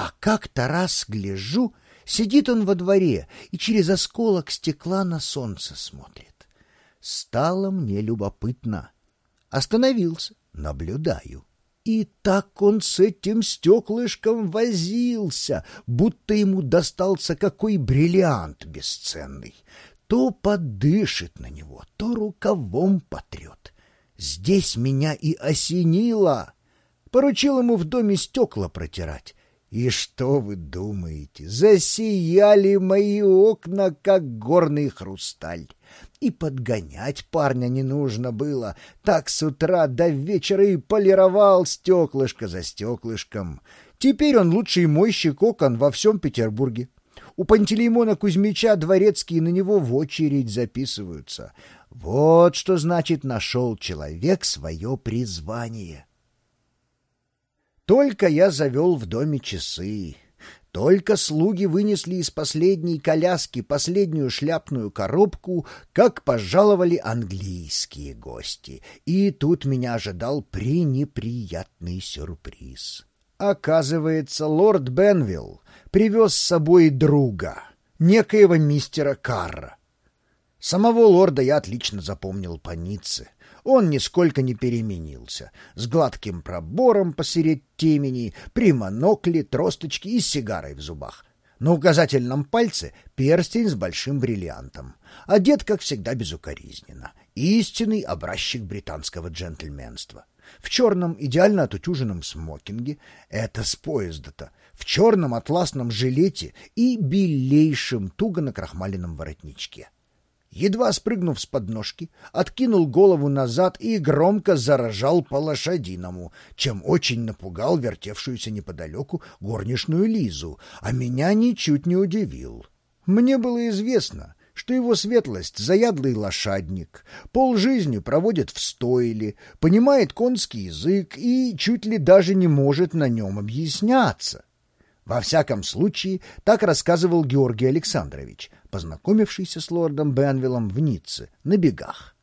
А как-то раз гляжу, сидит он во дворе и через осколок стекла на солнце смотрит. Стало мне любопытно. Остановился, наблюдаю. И так он с этим стеклышком возился, будто ему достался какой бриллиант бесценный. То подышит на него, то рукавом потрет. Здесь меня и осенило. Поручил ему в доме стекла протирать. И что вы думаете? Засияли мои окна, как горный хрусталь. И подгонять парня не нужно было. Так с утра до вечера и полировал стеклышко за стеклышком. Теперь он лучший мойщик окон во всем Петербурге. У Пантелеймона Кузьмича дворецкие на него в очередь записываются. Вот что значит нашел человек свое призвание. Только я завел в доме часы, только слуги вынесли из последней коляски последнюю шляпную коробку, как пожаловали английские гости. И тут меня ожидал пренеприятный сюрприз. Оказывается, лорд Бенвилл привез с собой друга, некоего мистера Карра. Самого лорда я отлично запомнил по Ницце — он нисколько не переменился. С гладким пробором посередь темени, при монокле, тросточке и сигарой в зубах. На указательном пальце перстень с большим бриллиантом. Одет, как всегда, безукоризненно. Истинный образчик британского джентльменства. В черном, идеально отутюженном смокинге, это с поезда-то, в черном атласном жилете и белейшем туго накрахмаленном воротничке. Едва спрыгнув с подножки, откинул голову назад и громко заражал по-лошадиному, чем очень напугал вертевшуюся неподалеку горничную Лизу, а меня ничуть не удивил. Мне было известно, что его светлость — заядлый лошадник, полжизни проводит в стойле, понимает конский язык и чуть ли даже не может на нем объясняться. Во всяком случае, так рассказывал Георгий Александрович, познакомившийся с лордом Бенвиллом в Ницце, на бегах.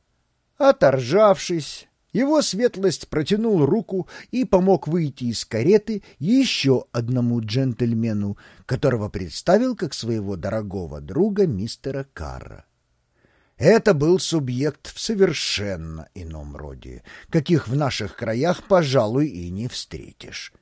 Оторжавшись, его светлость протянул руку и помог выйти из кареты еще одному джентльмену, которого представил как своего дорогого друга мистера Карра. Это был субъект в совершенно ином роде, каких в наших краях, пожалуй, и не встретишь.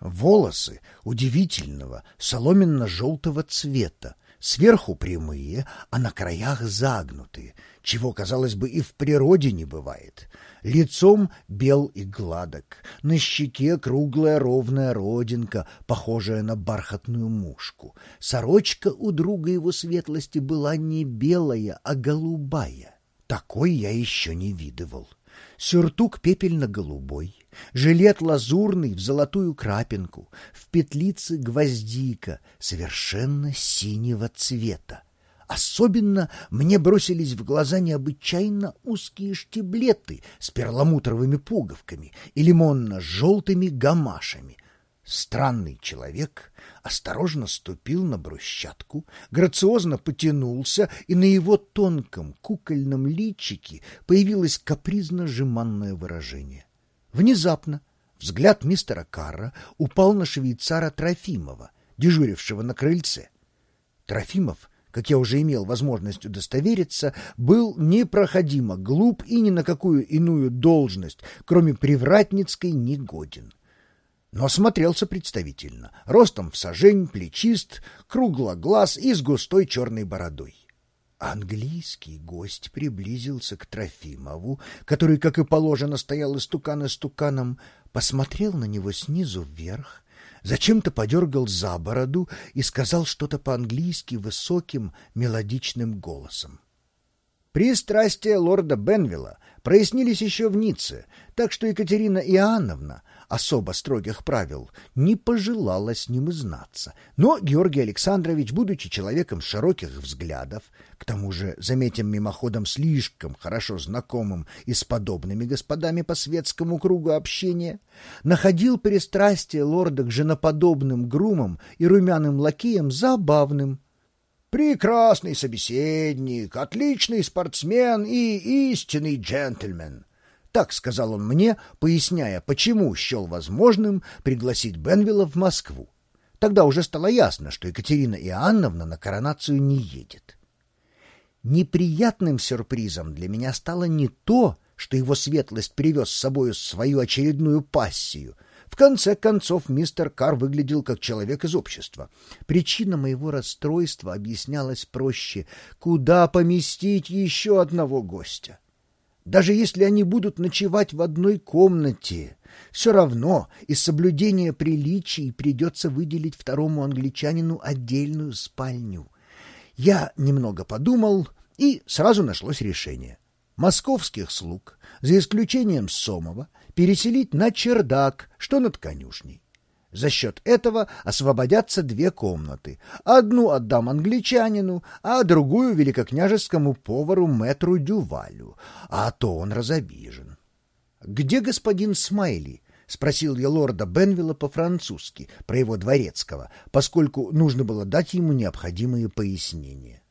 Волосы удивительного соломенно-желтого цвета, сверху прямые, а на краях загнутые, чего, казалось бы, и в природе не бывает. Лицом бел и гладок, на щеке круглая ровная родинка, похожая на бархатную мушку. Сорочка у друга его светлости была не белая, а голубая. Такой я еще не видывал. Сюртук пепельно-голубой, жилет лазурный в золотую крапинку, в петлице гвоздика совершенно синего цвета. Особенно мне бросились в глаза необычайно узкие штиблеты с перламутровыми пуговками и лимонно-желтыми гамашами, Странный человек осторожно ступил на брусчатку, грациозно потянулся, и на его тонком кукольном личике появилось капризно-жеманное выражение. Внезапно взгляд мистера Карра упал на швейцара Трофимова, дежурившего на крыльце. Трофимов, как я уже имел возможность удостовериться, был непроходимо глуп и ни на какую иную должность, кроме привратницкой, негоден но смотрелся представительно, ростом в сажень, плечист, круглоглаз и с густой черной бородой. Английский гость приблизился к Трофимову, который, как и положено, стоял истукан истуканом, посмотрел на него снизу вверх, зачем-то подергал за бороду и сказал что-то по-английски высоким мелодичным голосом. Пристрастия лорда Бенвилла прояснились еще в Ницце, так что Екатерина Иоанновна особо строгих правил, не пожелала с ним изнаться. Но Георгий Александрович, будучи человеком широких взглядов, к тому же, заметим мимоходом, слишком хорошо знакомым и с подобными господами по светскому кругу общения, находил пристрастие лорда к женоподобным грумам и румяным лакеям забавным. «Прекрасный собеседник, отличный спортсмен и истинный джентльмен», так сказал он мне, поясняя, почему счел возможным пригласить Бенвилла в Москву. Тогда уже стало ясно, что Екатерина Иоанновна на коронацию не едет. Неприятным сюрпризом для меня стало не то, что его светлость привез с собой свою очередную пассию. В конце концов, мистер Кар выглядел как человек из общества. Причина моего расстройства объяснялась проще. Куда поместить еще одного гостя? Даже если они будут ночевать в одной комнате, все равно из соблюдения приличий придется выделить второму англичанину отдельную спальню. Я немного подумал, и сразу нашлось решение. Московских слуг, за исключением Сомова, переселить на чердак, что над конюшней. За счет этого освободятся две комнаты. Одну отдам англичанину, а другую великокняжескому повару мэтру Дювалю, а то он разобижен. — Где господин Смайли? — спросил я лорда Бенвилла по-французски про его дворецкого, поскольку нужно было дать ему необходимые пояснения.